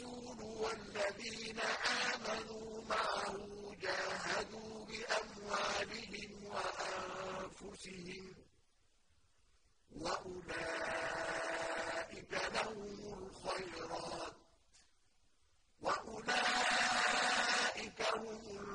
الرَّسُولُ وَالَّذِينَ آمَنُوا مَعَهُ جَاهَدُوا بِأَمْوَالِهِمْ وَأَنفُسِهِمْ وَأُولَٰئِكَ لَهُمُ الْخَيْرَاتُ وَأُولَٰئِكَ هُمُ